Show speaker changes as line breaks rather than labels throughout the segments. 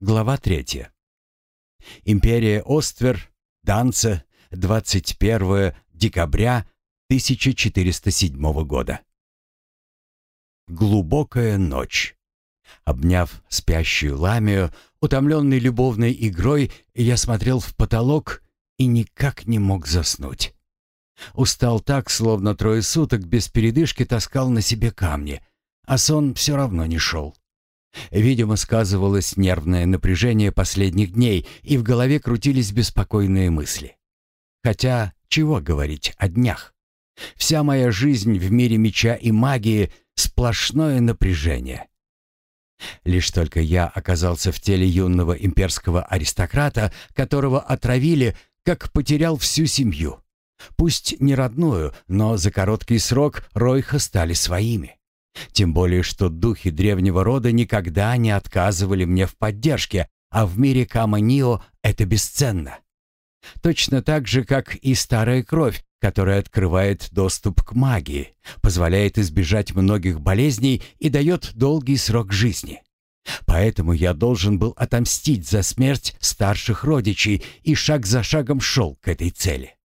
Глава третья. Империя Оствер, Данце, 21 декабря 1407 года. Глубокая ночь. Обняв спящую ламию, утомленный любовной игрой, я смотрел в потолок и никак не мог заснуть. Устал так, словно трое суток без передышки таскал на себе камни, а сон все равно не шел. Видимо, сказывалось нервное напряжение последних дней, и в голове крутились беспокойные мысли. Хотя, чего говорить о днях? Вся моя жизнь в мире меча и магии — сплошное напряжение. Лишь только я оказался в теле юного имперского аристократа, которого отравили, как потерял всю семью. Пусть не родную, но за короткий срок Ройха стали своими. Тем более, что духи древнего рода никогда не отказывали мне в поддержке, а в мире Каманио это бесценно. Точно так же, как и старая кровь, которая открывает доступ к магии, позволяет избежать многих болезней и дает долгий срок жизни. Поэтому я должен был отомстить за смерть старших родичей и шаг за шагом шел к этой цели.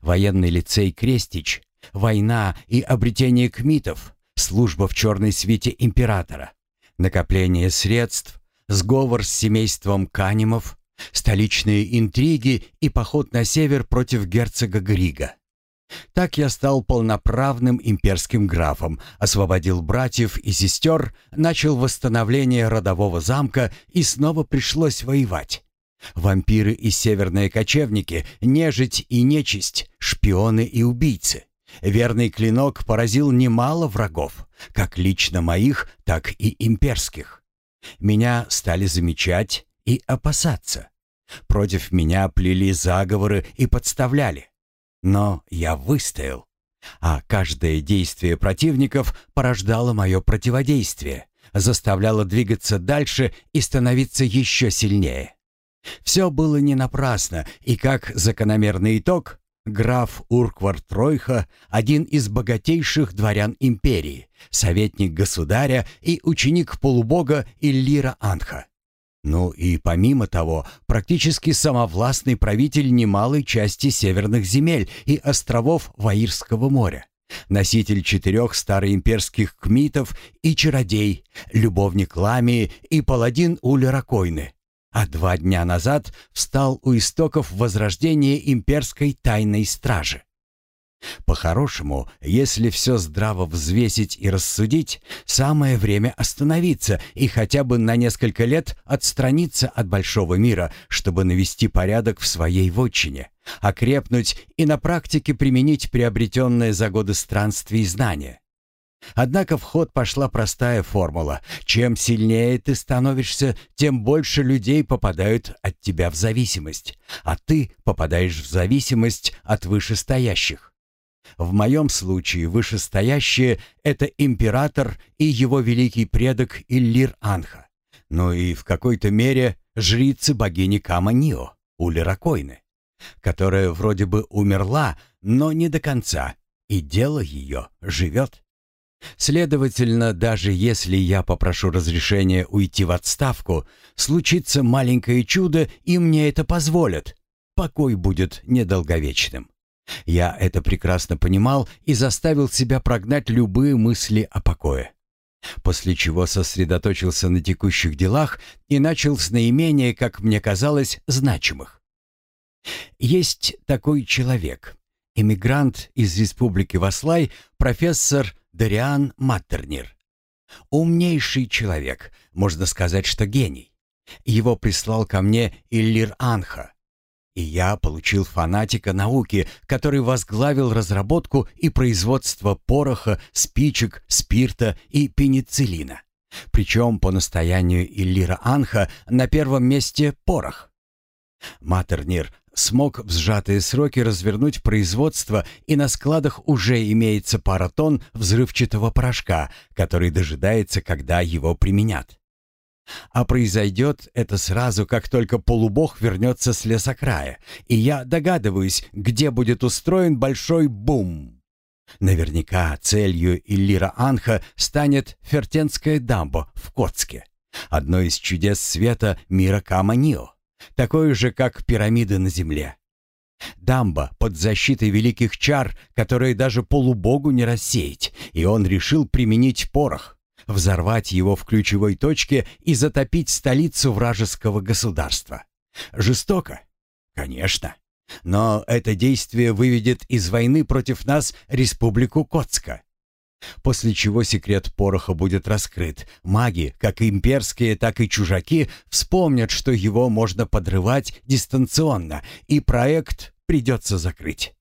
Военный лицей Крестич, война и обретение кмитов, служба в черной свите императора, накопление средств, сговор с семейством Канимов, столичные интриги и поход на север против герцога Грига. Так я стал полноправным имперским графом, освободил братьев и сестер, начал восстановление родового замка и снова пришлось воевать. Вампиры и северные кочевники, нежить и нечисть, шпионы и убийцы. Верный клинок поразил немало врагов, как лично моих, так и имперских. Меня стали замечать и опасаться. Против меня плели заговоры и подставляли. Но я выстоял. А каждое действие противников порождало мое противодействие, заставляло двигаться дальше и становиться еще сильнее. Все было не напрасно, и как закономерный итог, граф Урквар Тройха, один из богатейших дворян империи, советник государя и ученик полубога Иллира Анха. Ну и помимо того, практически самовластный правитель немалой части северных земель и островов Ваирского моря. Носитель четырех староимперских кмитов и чародей, любовник Ламии и паладин Улеракойны, а два дня назад встал у истоков возрождения имперской тайной стражи. По-хорошему, если все здраво взвесить и рассудить, самое время остановиться и хотя бы на несколько лет отстраниться от большого мира, чтобы навести порядок в своей вотчине, окрепнуть и на практике применить приобретенные за годы странствий знания. Однако в ход пошла простая формула. Чем сильнее ты становишься, тем больше людей попадают от тебя в зависимость, а ты попадаешь в зависимость от вышестоящих. В моем случае вышестоящие — это император и его великий предок Иллир Анха. Ну и в какой-то мере жрицы богини Каманио, Улиракойны, которая вроде бы умерла, но не до конца, и дело ее живет. Следовательно, даже если я попрошу разрешения уйти в отставку, случится маленькое чудо, и мне это позволят. Покой будет недолговечным. Я это прекрасно понимал и заставил себя прогнать любые мысли о покое. После чего сосредоточился на текущих делах и начал с наименее, как мне казалось, значимых. Есть такой человек, эмигрант из республики Васлай, профессор Дариан Маттернир. Умнейший человек, можно сказать, что гений. Его прислал ко мне Иллир Анха, и я получил фанатика науки, который возглавил разработку и производство пороха, спичек, спирта и пенициллина. Причем по настоянию Иллира Анха на первом месте порох. Матернир смог в сжатые сроки развернуть производство, и на складах уже имеется пара тонн взрывчатого порошка, который дожидается, когда его применят. А произойдет это сразу, как только полубог вернется с лесокрая, и я догадываюсь, где будет устроен большой бум. Наверняка целью Иллира Анха станет Фертенская дамба в Котске. Одно из чудес света мира Каманио, такое же, как пирамиды на земле. Дамба под защитой великих чар, которые даже полубогу не рассеять, и он решил применить порох, взорвать его в ключевой точке и затопить столицу вражеского государства. Жестоко? Конечно. Но это действие выведет из войны против нас Республику Коцка. После чего секрет пороха будет раскрыт. Маги, как имперские, так и чужаки, вспомнят, что его можно подрывать дистанционно, и проект придется закрыть.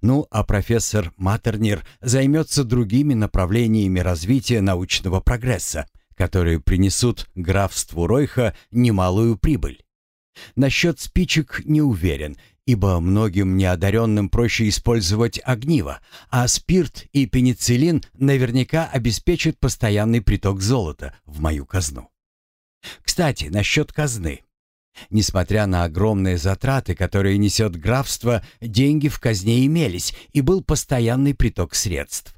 Ну, а профессор Матернер займется другими направлениями развития научного прогресса, которые принесут графству Ройха немалую прибыль. Насчет спичек не уверен, ибо многим неодаренным проще использовать огниво, а спирт и пенициллин наверняка обеспечат постоянный приток золота в мою казну. Кстати, насчет казны. Несмотря на огромные затраты, которые несет графство, деньги в казне имелись, и был постоянный приток средств.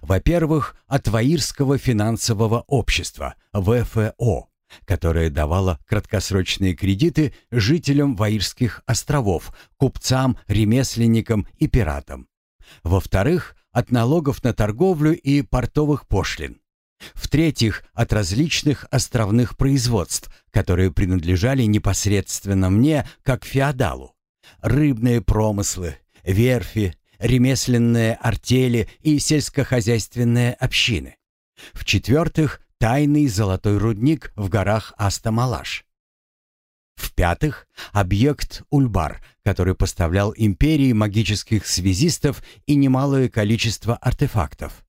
Во-первых, от Ваирского финансового общества, ВФО, которое давало краткосрочные кредиты жителям Ваирских островов, купцам, ремесленникам и пиратам. Во-вторых, от налогов на торговлю и портовых пошлин. В-третьих, от различных островных производств, которые принадлежали непосредственно мне, как феодалу. Рыбные промыслы, верфи, ремесленные артели и сельскохозяйственные общины. В-четвертых, тайный золотой рудник в горах Астамалаш. В-пятых, объект Ульбар, который поставлял империи магических связистов и немалое количество артефактов.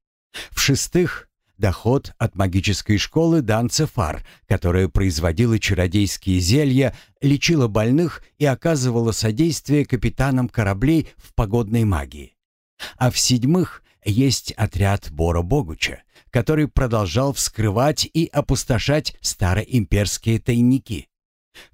В-шестых, доход от магической школы Данцефар, которая производила чародейские зелья, лечила больных и оказывала содействие капитанам кораблей в погодной магии. А в-седьмых, есть отряд Бора Богуча, который продолжал вскрывать и опустошать староимперские тайники.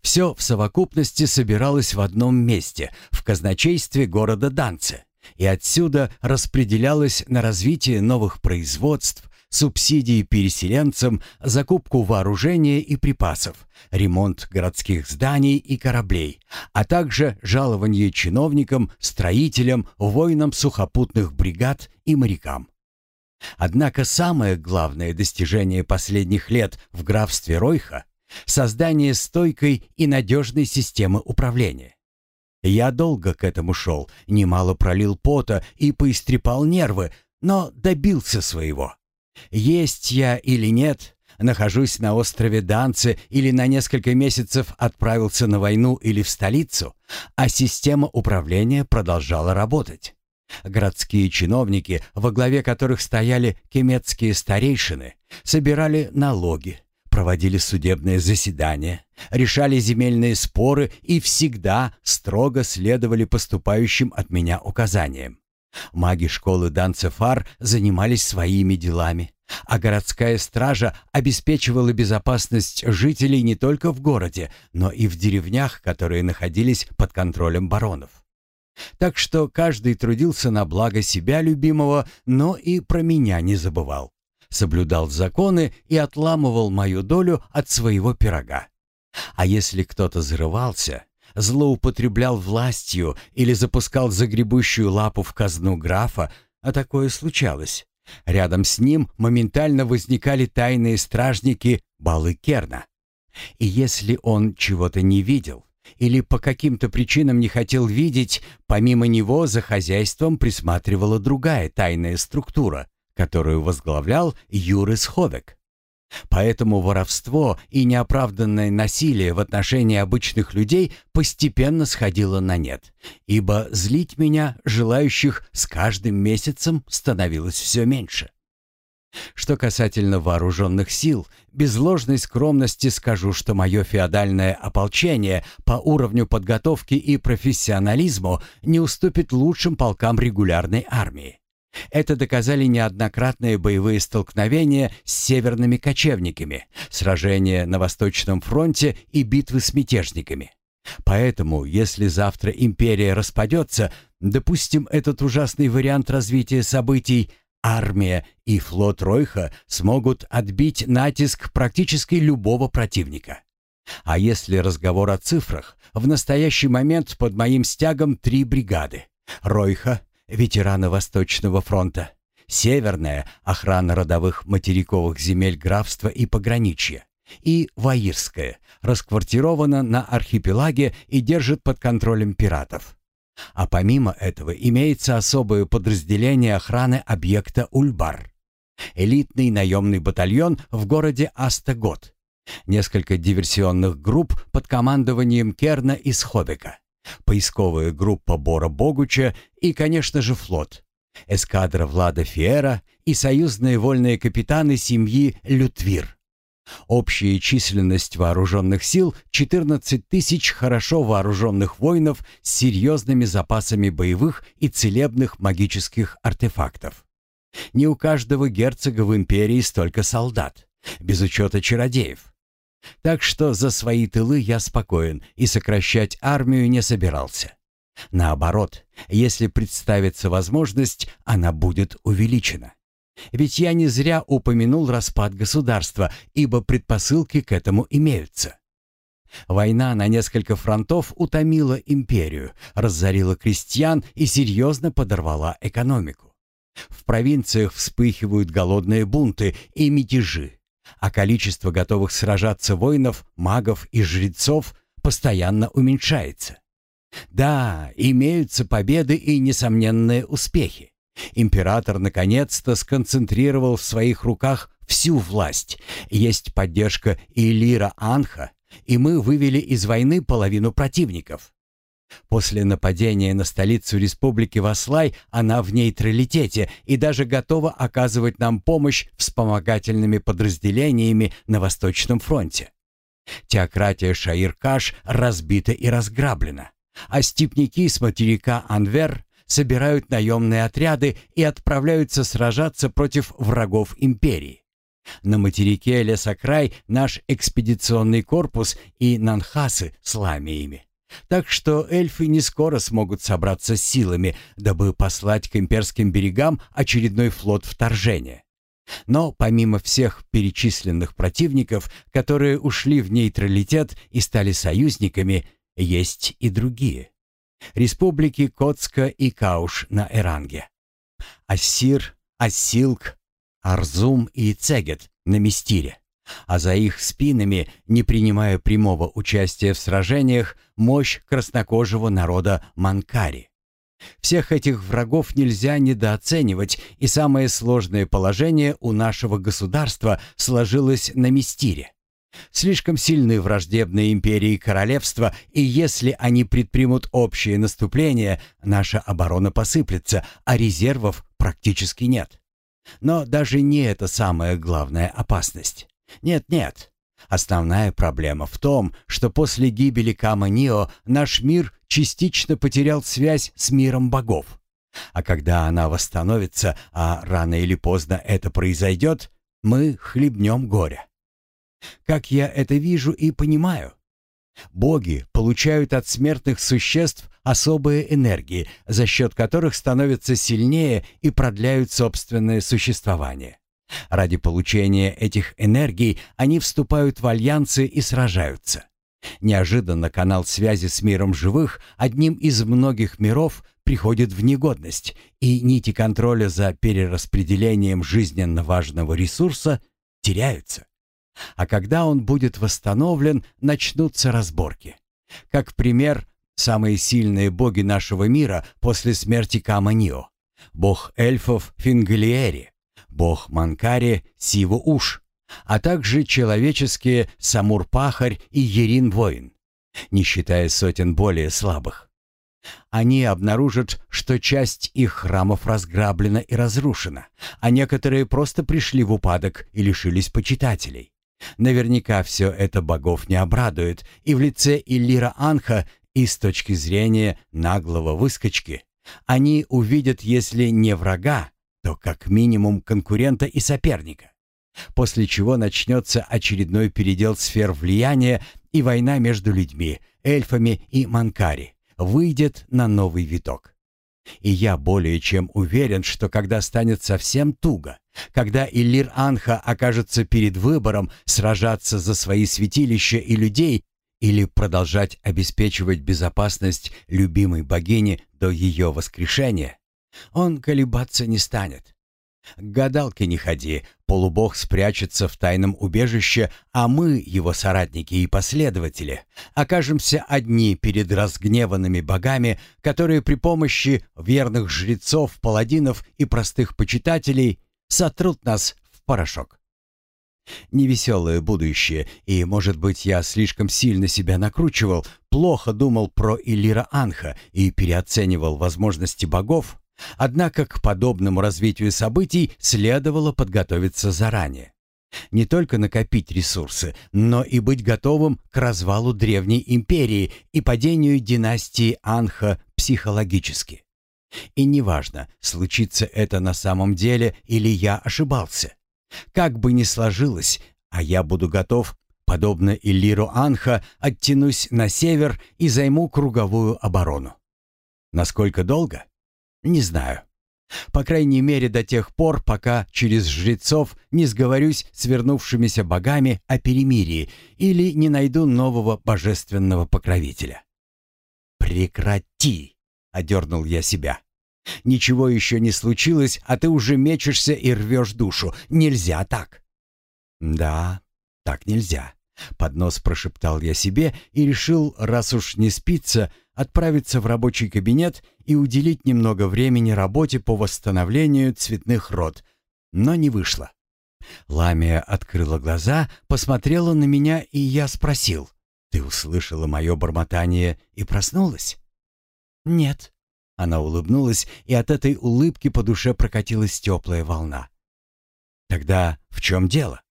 Все в совокупности собиралось в одном месте, в казначействе города Данце, и отсюда распределялось на развитие новых производств, субсидии переселенцам, закупку вооружения и припасов, ремонт городских зданий и кораблей, а также жалование чиновникам, строителям, воинам сухопутных бригад и морякам. Однако самое главное достижение последних лет в графстве Ройха — создание стойкой и надежной системы управления. Я долго к этому шел, немало пролил пота и поистрепал нервы, но добился своего. Есть я или нет, нахожусь на острове Данце или на несколько месяцев отправился на войну или в столицу, а система управления продолжала работать. Городские чиновники, во главе которых стояли кемецкие старейшины, собирали налоги, проводили судебные заседания, решали земельные споры и всегда строго следовали поступающим от меня указаниям. Маги школы Данцефар занимались своими делами, а городская стража обеспечивала безопасность жителей не только в городе, но и в деревнях, которые находились под контролем баронов. Так что каждый трудился на благо себя любимого, но и про меня не забывал. Соблюдал законы и отламывал мою долю от своего пирога. А если кто-то зарывался, злоупотреблял властью или запускал загребущую лапу в казну графа, а такое случалось. Рядом с ним моментально возникали тайные стражники Балы Керна. И если он чего-то не видел или по каким-то причинам не хотел видеть, помимо него за хозяйством присматривала другая тайная структура, которую возглавлял Юрис Ховек. Поэтому воровство и неоправданное насилие в отношении обычных людей постепенно сходило на нет, ибо злить меня, желающих с каждым месяцем, становилось все меньше. Что касательно вооруженных сил, без ложной скромности скажу, что мое феодальное ополчение по уровню подготовки и профессионализму не уступит лучшим полкам регулярной армии. Это доказали неоднократные боевые столкновения с северными кочевниками, сражения на Восточном фронте и битвы с мятежниками. Поэтому, если завтра империя распадется, допустим этот ужасный вариант развития событий, армия и флот Ройха смогут отбить натиск практически любого противника. А если разговор о цифрах, в настоящий момент под моим стягом три бригады. Ройха, ветераны Восточного фронта, Северная, охрана родовых материковых земель графства и пограничья, и Ваирская, расквартирована на архипелаге и держит под контролем пиратов. А помимо этого имеется особое подразделение охраны объекта Ульбар. Элитный наемный батальон в городе Астагот. Несколько диверсионных групп под командованием Керна и Сходека. Поисковая группа Бора Богуча и, конечно же, флот. Эскадра Влада Фиера и союзные вольные капитаны семьи Лютвир. Общая численность вооруженных сил — 14 тысяч хорошо вооруженных воинов с серьезными запасами боевых и целебных магических артефактов. Не у каждого герцога в империи столько солдат, без учета чародеев. Так что за свои тылы я спокоен и сокращать армию не собирался. Наоборот, если представится возможность, она будет увеличена. Ведь я не зря упомянул распад государства, ибо предпосылки к этому имеются. Война на несколько фронтов утомила империю, разорила крестьян и серьезно подорвала экономику. В провинциях вспыхивают голодные бунты и мятежи, а количество готовых сражаться воинов, магов и жрецов постоянно уменьшается. Да, имеются победы и несомненные успехи. Император наконец-то сконцентрировал в своих руках всю власть. Есть поддержка Илира Анха, и мы вывели из войны половину противников. После нападения на столицу республики Васлай она в нейтралитете и даже готова оказывать нам помощь вспомогательными подразделениями на Восточном фронте. Теократия Шаир-Каш разбита и разграблена, а степники с материка Анвер собирают наемные отряды и отправляются сражаться против врагов империи. На материке Лесокрай наш экспедиционный корпус и Нанхасы с ламиями. Так что эльфы не скоро смогут собраться силами, дабы послать к имперским берегам очередной флот вторжения. Но помимо всех перечисленных противников, которые ушли в нейтралитет и стали союзниками, есть и другие. Республики Коцка и Кауш на Эранге, Ассир, Ассилк, Арзум и Цегет на Мистире, а за их спинами, не принимая прямого участия в сражениях, мощь краснокожего народа Манкари. Всех этих врагов нельзя недооценивать, и самое сложное положение у нашего государства сложилось на Мистире. Слишком сильны враждебные империи и королевства, и если они предпримут общее наступление, наша оборона посыплется, а резервов практически нет. Но даже не это самая главная опасность. Нет-нет. Основная проблема в том, что после гибели Кама-Нио наш мир частично потерял связь с миром богов. А когда она восстановится, а рано или поздно это произойдет, мы хлебнем горя. Как я это вижу и понимаю. Боги получают от смертных существ особые энергии, за счет которых становятся сильнее и продляют собственное существование. Ради получения этих энергий они вступают в альянсы и сражаются. Неожиданно канал связи с миром живых, одним из многих миров, приходит в негодность, и нити контроля за перераспределением жизненно важного ресурса теряются. А когда он будет восстановлен, начнутся разборки. Как пример, самые сильные боги нашего мира после смерти Каманио. Бог эльфов Фингалиери, бог Манкари Сиву-Уш, а также человеческие Самур-Пахарь и Ерин-Воин, не считая сотен более слабых. Они обнаружат, что часть их храмов разграблена и разрушена, а некоторые просто пришли в упадок и лишились почитателей. Наверняка все это богов не обрадует, и в лице Иллира Анха, и с точки зрения наглого выскочки, они увидят, если не врага, то как минимум конкурента и соперника. После чего начнется очередной передел сфер влияния и война между людьми, эльфами и манкари выйдет на новый виток. И я более чем уверен, что когда станет совсем туго, когда Иллир Анха окажется перед выбором сражаться за свои святилища и людей или продолжать обеспечивать безопасность любимой богини до ее воскрешения, он колебаться не станет. К гадалке не ходи, полубог спрячется в тайном убежище, а мы, его соратники и последователи, окажемся одни перед разгневанными богами, которые при помощи верных жрецов, паладинов и простых почитателей сотрут нас в порошок. Невеселое будущее, и, может быть, я слишком сильно себя накручивал, плохо думал про Илира Анха и переоценивал возможности богов, Однако к подобному развитию событий следовало подготовиться заранее. Не только накопить ресурсы, но и быть готовым к развалу древней империи и падению династии Анха психологически. И неважно, случится это на самом деле или я ошибался. Как бы ни сложилось, а я буду готов, подобно Иллиру Анха, оттянусь на север и займу круговую оборону. Насколько долго? Не знаю. По крайней мере, до тех пор, пока через жрецов не сговорюсь с вернувшимися богами о перемирии или не найду нового божественного покровителя. «Прекрати!» — одернул я себя. «Ничего еще не случилось, а ты уже мечешься и рвешь душу. Нельзя так!» «Да, так нельзя», — под нос прошептал я себе и решил, раз уж не спится, отправиться в рабочий кабинет и уделить немного времени работе по восстановлению цветных род, но не вышло. Ламия открыла глаза, посмотрела на меня, и я спросил, «Ты услышала мое бормотание и проснулась?» «Нет». Она улыбнулась, и от этой улыбки по душе прокатилась теплая волна. «Тогда в чем дело?»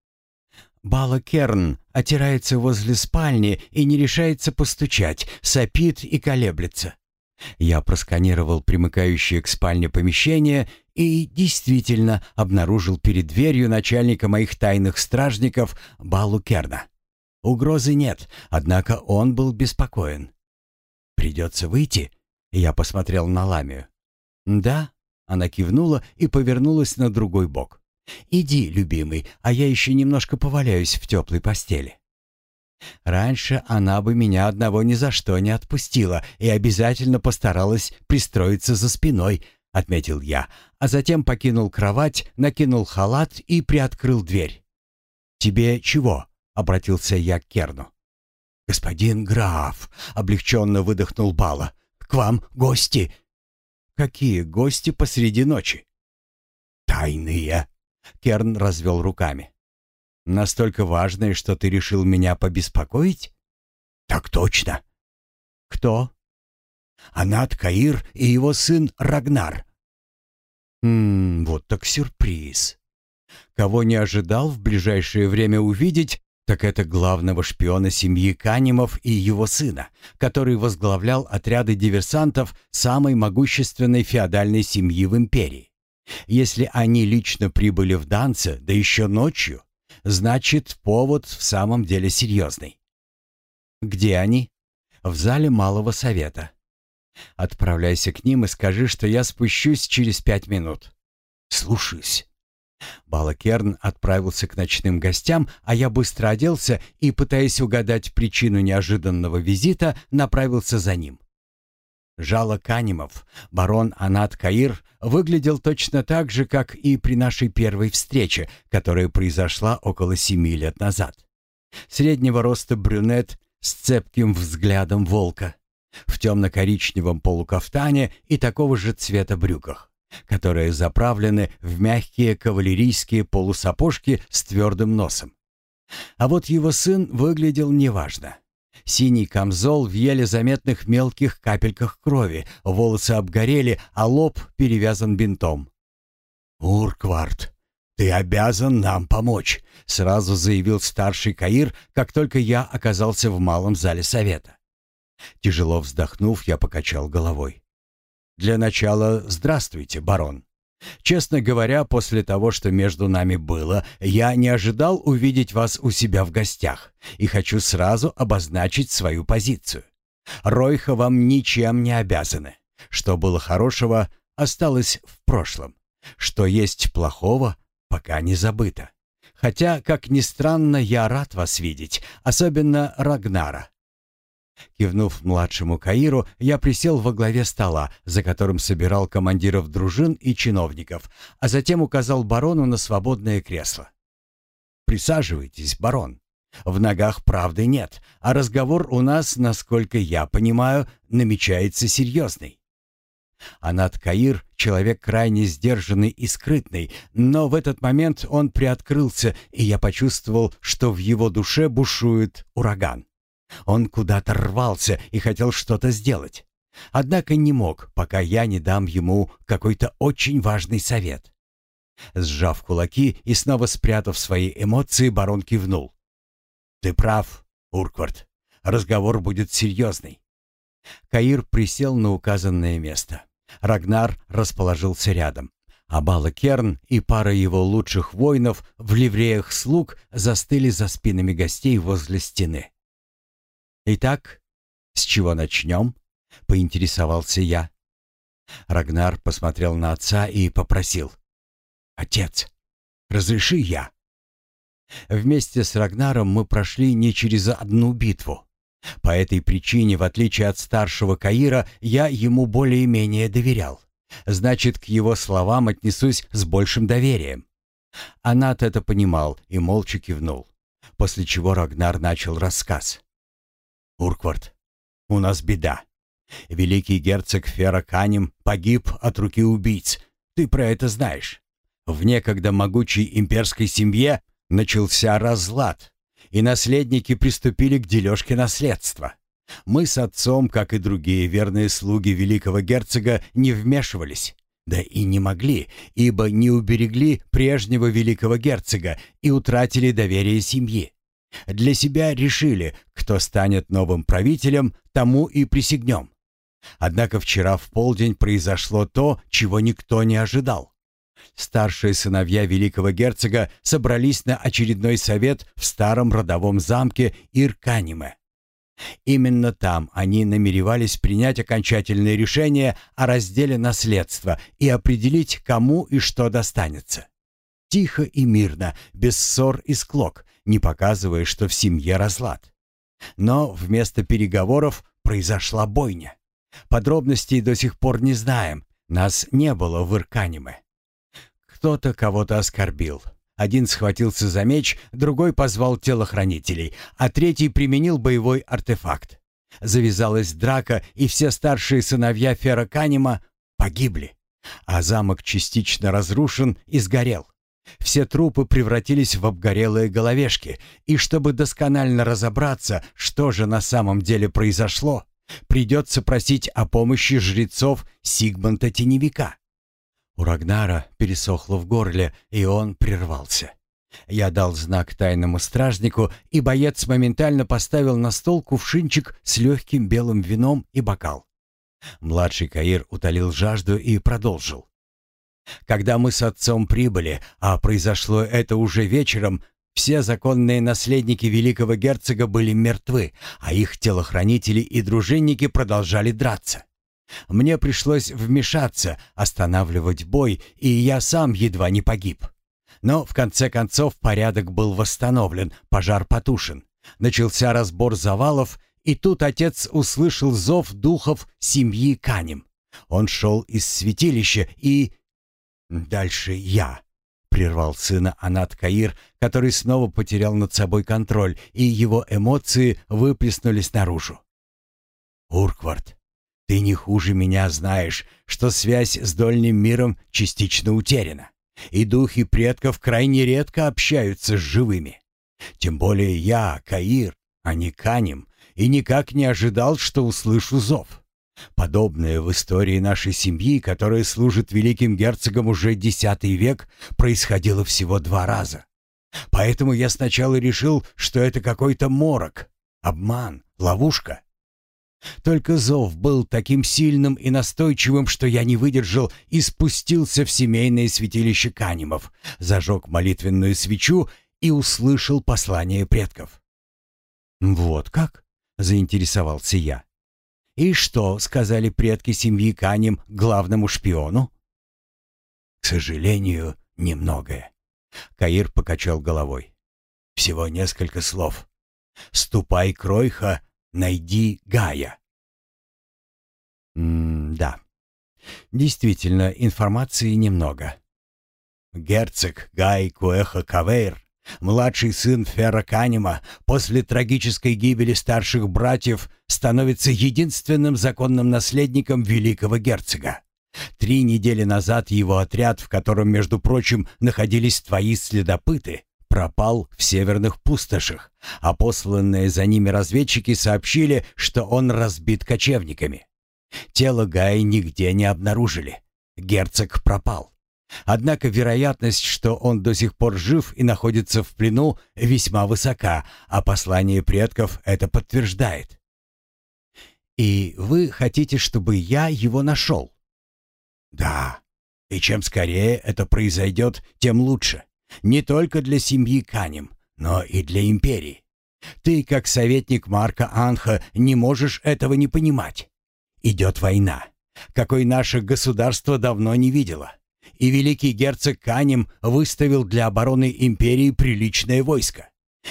Бала Керн отирается возле спальни и не решается постучать, сопит и колеблется. Я просканировал примыкающее к спальне помещение и действительно обнаружил перед дверью начальника моих тайных стражников Балу Керна. Угрозы нет, однако он был беспокоен. «Придется выйти?» Я посмотрел на Ламию. «Да», — она кивнула и повернулась на другой бок. «Иди, любимый, а я еще немножко поваляюсь в теплой постели». Раньше она бы меня одного ни за что не отпустила и обязательно постаралась пристроиться за спиной, отметил я, а затем покинул кровать, накинул халат и приоткрыл дверь. «Тебе чего?» — обратился я к Керну. «Господин граф», — облегченно выдохнул Бала, — «к вам гости». «Какие гости посреди ночи?» «Тайные», Керн развел руками. «Настолько важные, что ты решил меня побеспокоить?» «Так точно». «Кто?» «Анат Каир и его сын Рагнар». «Ммм, вот так сюрприз. Кого не ожидал в ближайшее время увидеть, так это главного шпиона семьи Канимов и его сына, который возглавлял отряды диверсантов самой могущественной феодальной семьи в империи. Если они лично прибыли в Данце, да еще ночью, значит, повод в самом деле серьезный. Где они? В зале малого совета. Отправляйся к ним и скажи, что я спущусь через пять минут. Слушаюсь. Балакерн отправился к ночным гостям, а я быстро оделся и, пытаясь угадать причину неожиданного визита, направился за ним. Жало Канимов, барон Анат Каир, выглядел точно так же, как и при нашей первой встрече, которая произошла около семи лет назад. Среднего роста брюнет с цепким взглядом волка, в темно-коричневом полукафтане и такого же цвета брюках, которые заправлены в мягкие кавалерийские полусапожки с твердым носом. А вот его сын выглядел неважно. Синий камзол в еле заметных мелких капельках крови, волосы обгорели, а лоб перевязан бинтом. «Урквард, ты обязан нам помочь», — сразу заявил старший Каир, как только я оказался в малом зале совета. Тяжело вздохнув, я покачал головой. «Для начала здравствуйте, барон. Честно говоря, после того, что между нами было, я не ожидал увидеть вас у себя в гостях и хочу сразу обозначить свою позицию. Ройха вам ничем не обязаны. Что было хорошего, осталось в прошлом. Что есть плохого, пока не забыто. Хотя, как ни странно, я рад вас видеть, особенно Рагнара. Кивнув младшему Каиру, я присел во главе стола, за которым собирал командиров дружин и чиновников, а затем указал барону на свободное кресло. «Присаживайтесь, барон. В ногах правды нет, а разговор у нас, насколько я понимаю, намечается серьезный. Анат Каир — человек крайне сдержанный и скрытный, но в этот момент он приоткрылся, и я почувствовал, что в его душе бушует ураган. Он куда-то рвался и хотел что-то сделать. Однако не мог, пока я не дам ему какой-то очень важный совет. Сжав кулаки и снова спрятав свои эмоции, барон кивнул. «Ты прав, Урквард. Разговор будет серьезный». Каир присел на указанное место. Рагнар расположился рядом. А Бала Керн и пара его лучших воинов в ливреях слуг застыли за спинами гостей возле стены. «Итак, с чего начнем?» — поинтересовался я. Рагнар посмотрел на отца и попросил. «Отец, разреши я». Вместе с Рагнаром мы прошли не через одну битву. По этой причине, в отличие от старшего Каира, я ему более-менее доверял. Значит, к его словам отнесусь с большим доверием. Анат это понимал и молча кивнул, после чего Рагнар начал рассказ. «Урквард, у нас беда. Великий герцог Ферраканем погиб от руки убийц. Ты про это знаешь. В некогда могучей имперской семье начался разлад, и наследники приступили к дележке наследства. Мы с отцом, как и другие верные слуги великого герцога, не вмешивались. Да и не могли, ибо не уберегли прежнего великого герцога и утратили доверие семьи. Для себя решили, кто станет новым правителем, тому и присягнем. Однако вчера в полдень произошло то, чего никто не ожидал. Старшие сыновья великого герцога собрались на очередной совет в старом родовом замке Ирканиме. Именно там они намеревались принять окончательное решение о разделе наследства и определить, кому и что достанется. Тихо и мирно, без ссор и склок, не показывая, что в семье разлад. Но вместо переговоров произошла бойня. Подробностей до сих пор не знаем, нас не было в Ирканиме. Кто-то кого-то оскорбил. Один схватился за меч, другой позвал телохранителей, а третий применил боевой артефакт. Завязалась драка, и все старшие сыновья Ферраканима погибли, а замок частично разрушен и сгорел. Все трупы превратились в обгорелые головешки, и чтобы досконально разобраться, что же на самом деле произошло, придется просить о помощи жрецов Сигмонта Теневика. У Рагнара пересохло в горле, и он прервался. Я дал знак тайному стражнику, и боец моментально поставил на стол кувшинчик с легким белым вином и бокал. Младший Каир утолил жажду и продолжил. Когда мы с отцом прибыли, а произошло это уже вечером, все законные наследники великого герцога были мертвы, а их телохранители и дружинники продолжали драться. Мне пришлось вмешаться, останавливать бой, и я сам едва не погиб. Но в конце концов порядок был восстановлен, пожар потушен. Начался разбор завалов, и тут отец услышал зов духов семьи Канем. Он шел из святилища и... Дальше я, прервал сына Анат Каир, который снова потерял над собой контроль, и его эмоции выплеснулись наружу. Урквард, ты не хуже меня знаешь, что связь с дольним миром частично утеряна, и духи предков крайне редко общаются с живыми. Тем более я, Каир, а не Каним, и никак не ожидал, что услышу зов. Подобное в истории нашей семьи, которая служит великим герцогом уже десятый век, происходило всего два раза. Поэтому я сначала решил, что это какой-то морок, обман, ловушка. Только зов был таким сильным и настойчивым, что я не выдержал и спустился в семейное святилище Канимов, зажег молитвенную свечу и услышал послание предков. «Вот как?» — заинтересовался я. И что сказали предки семьи Канем главному шпиону? К сожалению, немногое. Каир покачал головой. Всего несколько слов. Ступай, Кройха, найди Гая. М-да. Действительно, информации немного. Герцог Гай Куэха Кавейр, младший сын Ферра Канема, после трагической гибели старших братьев становится единственным законным наследником великого герцога. Три недели назад его отряд, в котором, между прочим, находились твои следопыты, пропал в северных пустошах, а посланные за ними разведчики сообщили, что он разбит кочевниками. Тело Гая нигде не обнаружили. Герцог пропал. Однако вероятность, что он до сих пор жив и находится в плену, весьма высока, а послание предков это подтверждает. «И вы хотите, чтобы я его нашел?» «Да. И чем скорее это произойдет, тем лучше. Не только для семьи Канем, но и для империи. Ты, как советник Марка Анха, не можешь этого не понимать. Идет война, какой наше государство давно не видело. И великий герцог Канем выставил для обороны империи приличное войско.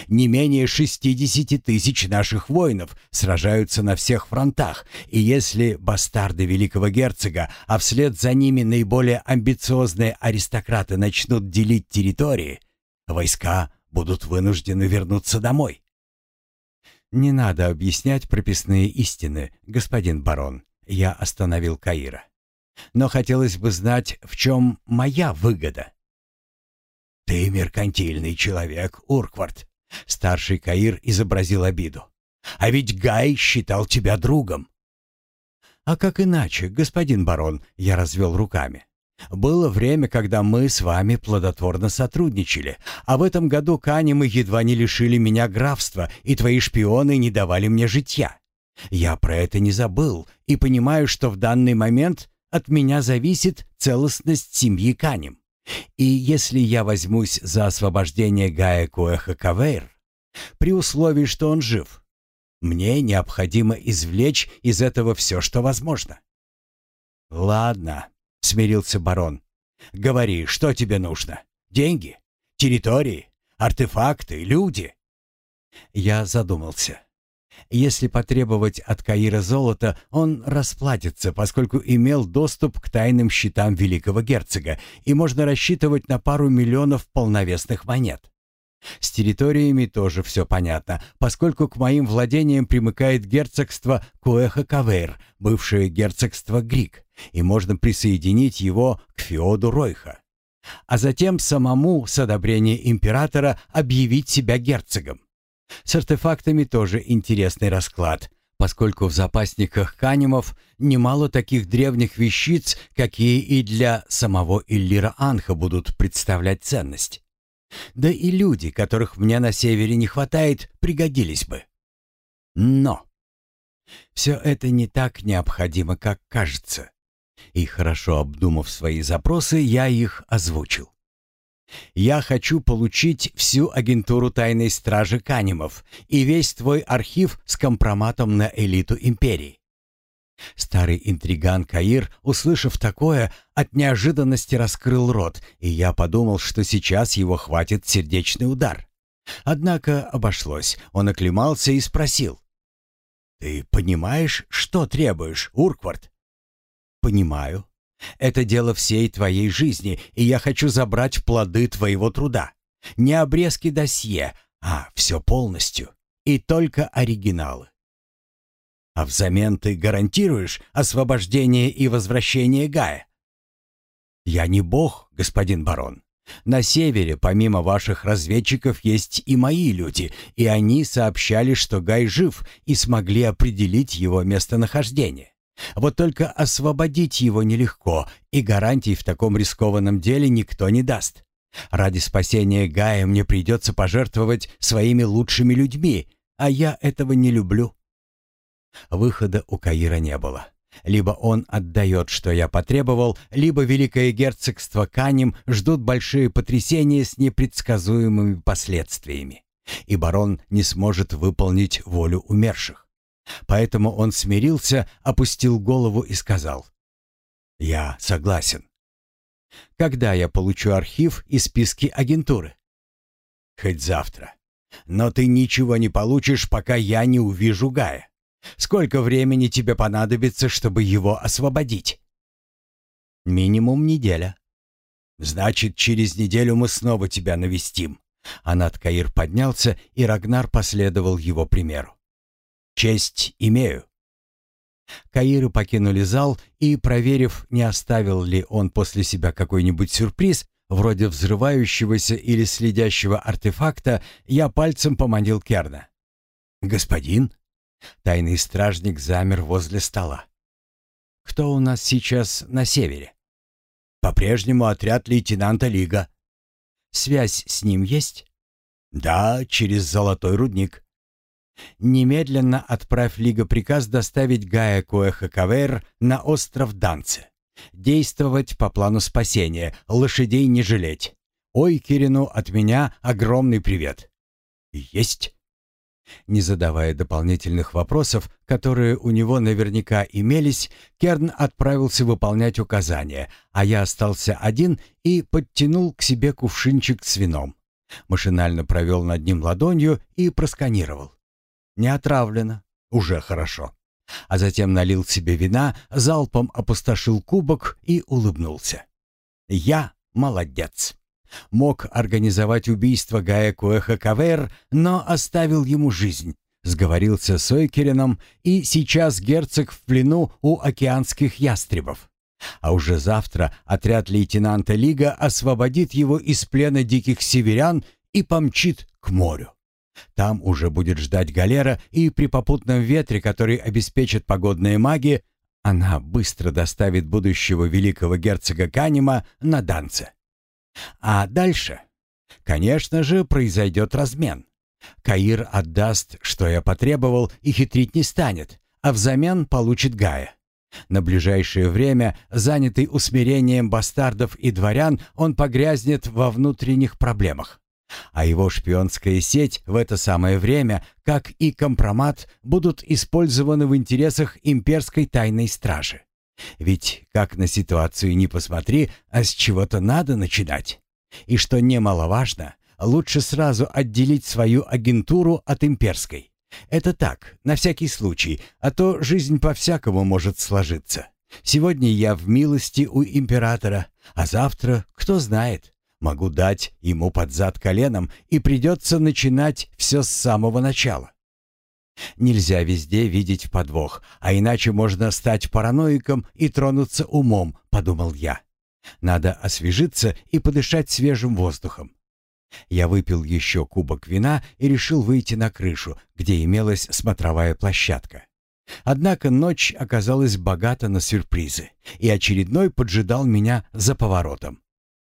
Не менее 60 тысяч наших воинов сражаются на всех фронтах, и если бастарды великого герцога, а вслед за ними наиболее амбициозные аристократы начнут делить территории, войска будут вынуждены вернуться домой. «Не надо объяснять прописные истины, господин барон», — я остановил Каира. «Но хотелось бы знать, в чем моя выгода». «Ты меркантильный человек, Урквард», Старший Каир изобразил обиду. «А ведь Гай считал тебя другом». «А как иначе, господин барон?» — я развел руками. «Было время, когда мы с вами плодотворно сотрудничали, а в этом году Канемы едва не лишили меня графства, и твои шпионы не давали мне житья. Я про это не забыл и понимаю, что в данный момент от меня зависит целостность семьи Канем. И если я возьмусь за освобождение Гая Куэха Кавейр, при условии, что он жив, мне необходимо извлечь из этого все, что возможно. «Ладно», — смирился барон. «Говори, что тебе нужно? Деньги? Территории? Артефакты? Люди?» Я задумался. Если потребовать от Каира золота, он расплатится, поскольку имел доступ к тайным счетам великого герцога, и можно рассчитывать на пару миллионов полновесных монет. С территориями тоже все понятно, поскольку к моим владениям примыкает герцогство Куэха-Кавейр, бывшее герцогство Грик, и можно присоединить его к Феоду Ройха. А затем самому с одобрения императора объявить себя герцогом. С артефактами тоже интересный расклад, поскольку в запасниках Канемов немало таких древних вещиц, какие и для самого Иллира Анха будут представлять ценность. Да и люди, которых мне на севере не хватает, пригодились бы. Но все это не так необходимо, как кажется. И хорошо обдумав свои запросы, я их озвучил. Я хочу получить всю агентуру тайной стражи Канемов и весь твой архив с компроматом на элиту империи. Старый интриган Каир, услышав такое, от неожиданности раскрыл рот, и я подумал, что сейчас его хватит сердечный удар. Однако обошлось. Он оклемался и спросил. «Ты понимаешь, что требуешь, Урквард?» «Понимаю. Это дело всей твоей жизни, и я хочу забрать плоды твоего труда. Не обрезки досье, а все полностью. И только оригиналы. А взамен ты гарантируешь освобождение и возвращение Гая? Я не бог, господин барон. На севере, помимо ваших разведчиков, есть и мои люди, и они сообщали, что Гай жив и смогли определить его местонахождение. Вот только освободить его нелегко, и гарантий в таком рискованном деле никто не даст. Ради спасения Гая мне придется пожертвовать своими лучшими людьми, а я этого не люблю. Выхода у Каира не было. Либо он отдает, что я потребовал, либо Великое Герцогство Канем ждут большие потрясения с непредсказуемыми последствиями, и барон не сможет выполнить волю умерших. Поэтому он смирился, опустил голову и сказал. «Я согласен. Когда я получу архив и списки агентуры?» «Хоть завтра. Но ты ничего не получишь, пока я не увижу Гая. Сколько времени тебе понадобится, чтобы его освободить?» «Минимум неделя». «Значит, через неделю мы снова тебя навестим». Анат Каир поднялся, и Рагнар последовал его примеру. «Честь имею». Каиры покинули зал, и, проверив, не оставил ли он после себя какой-нибудь сюрприз, вроде взрывающегося или следящего артефакта, я пальцем поманил Керна. «Господин?» Тайный стражник замер возле стола. «Кто у нас сейчас на севере?» «По-прежнему отряд лейтенанта Лига». «Связь с ним есть?» «Да, через золотой рудник». «Немедленно отправь Лига приказ доставить Гая Куэха на остров Данце. Действовать по плану спасения, лошадей не жалеть. Ой, Кирину, от меня огромный привет». «Есть». Не задавая дополнительных вопросов, которые у него наверняка имелись, Керн отправился выполнять указания, а я остался один и подтянул к себе кувшинчик с вином. Машинально провел над ним ладонью и просканировал. Не отравлено. Уже хорошо. А затем налил себе вина, залпом опустошил кубок и улыбнулся. Я молодец. Мог организовать убийство Гая Куэха Кавер, но оставил ему жизнь. Сговорился с Ойкерином, и сейчас герцог в плену у океанских ястребов. А уже завтра отряд лейтенанта Лига освободит его из плена диких северян и помчит к морю. Там уже будет ждать галера, и при попутном ветре, который обеспечит погодные маги, она быстро доставит будущего великого герцога Канима на Данце. А дальше? Конечно же, произойдет размен. Каир отдаст, что я потребовал, и хитрить не станет, а взамен получит Гая. На ближайшее время, занятый усмирением бастардов и дворян, он погрязнет во внутренних проблемах. А его шпионская сеть в это самое время, как и компромат, будут использованы в интересах имперской тайной стражи. Ведь, как на ситуацию не посмотри, а с чего-то надо начинать. И что немаловажно, лучше сразу отделить свою агентуру от имперской. Это так, на всякий случай, а то жизнь по-всякому может сложиться. Сегодня я в милости у императора, а завтра, кто знает, могу дать ему под зад коленом, и придется начинать все с самого начала. Нельзя везде видеть подвох, а иначе можно стать параноиком и тронуться умом, подумал я. Надо освежиться и подышать свежим воздухом. Я выпил еще кубок вина и решил выйти на крышу, где имелась смотровая площадка. Однако ночь оказалась богата на сюрпризы, и очередной поджидал меня за поворотом.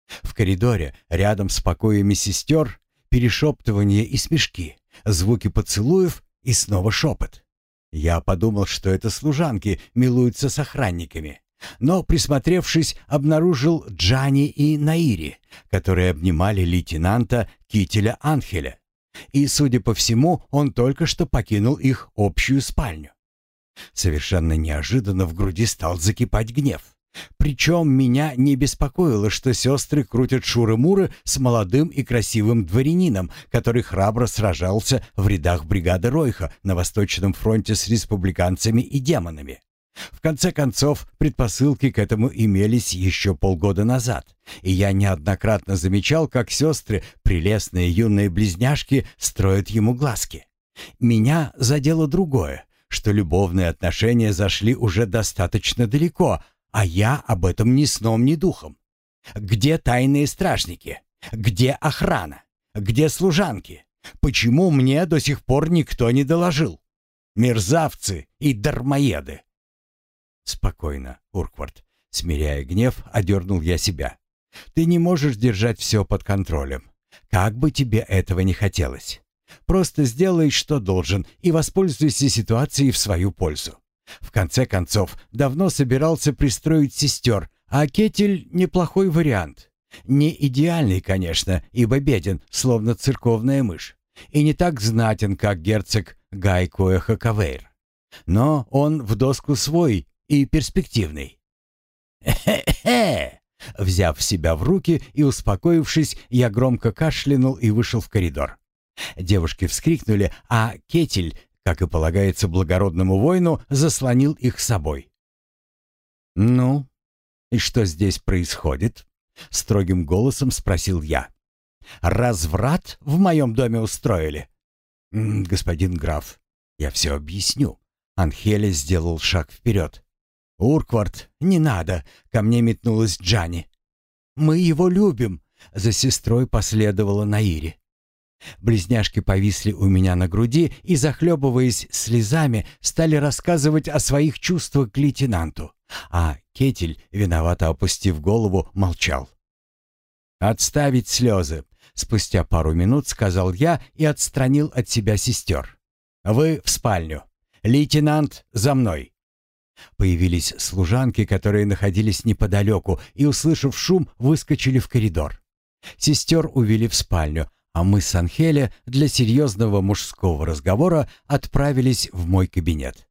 В коридоре, рядом с покоями сестер, перешептывания и смешки, звуки поцелуев и снова шепот. Я подумал, что это служанки милуются с охранниками. Но, присмотревшись, обнаружил Джани и Наири, которые обнимали лейтенанта Кителя Анхеля. И, судя по всему, он только что покинул их общую спальню. Совершенно неожиданно в груди стал закипать гнев. Причем меня не беспокоило, что сестры крутят шуры-муры с молодым и красивым дворянином, который храбро сражался в рядах бригады Ройха на Восточном фронте с республиканцами и демонами. В конце концов, предпосылки к этому имелись еще полгода назад, и я неоднократно замечал, как сестры, прелестные юные близняшки, строят ему глазки. Меня задело другое, что любовные отношения зашли уже достаточно далеко, а я об этом ни сном, ни духом. Где тайные стражники? Где охрана? Где служанки? Почему мне до сих пор никто не доложил? Мерзавцы и дармоеды. Спокойно, Урквард. Смиряя гнев, одернул я себя. Ты не можешь держать все под контролем. Как бы тебе этого не хотелось. Просто сделай, что должен, и воспользуйся ситуацией в свою пользу. В конце концов, давно собирался пристроить сестер, а кетель — неплохой вариант. Не идеальный, конечно, ибо беден, словно церковная мышь, и не так знатен, как герцог Гай Коэха Кавейр. Но он в доску свой и перспективный. «Хе-хе!» Взяв себя в руки и успокоившись, я громко кашлянул и вышел в коридор. Девушки вскрикнули, а Кетель, как и полагается благородному воину, заслонил их собой. «Ну, и что здесь происходит?» — строгим голосом спросил я. «Разврат в моем доме устроили?» «Господин граф, я все объясню». Анхеля сделал шаг вперед. «Урквард, не надо!» — ко мне метнулась Джани. «Мы его любим!» — за сестрой последовала Наири. Близняшки повисли у меня на груди и, захлебываясь слезами, стали рассказывать о своих чувствах к лейтенанту, а Кетель, виновато опустив голову, молчал. «Отставить слезы!» — спустя пару минут сказал я и отстранил от себя сестер. «Вы в спальню. Лейтенант, за мной!» Появились служанки, которые находились неподалеку, и, услышав шум, выскочили в коридор. Сестер увели в спальню, а мы с Анхеля для серьезного мужского разговора отправились в мой кабинет.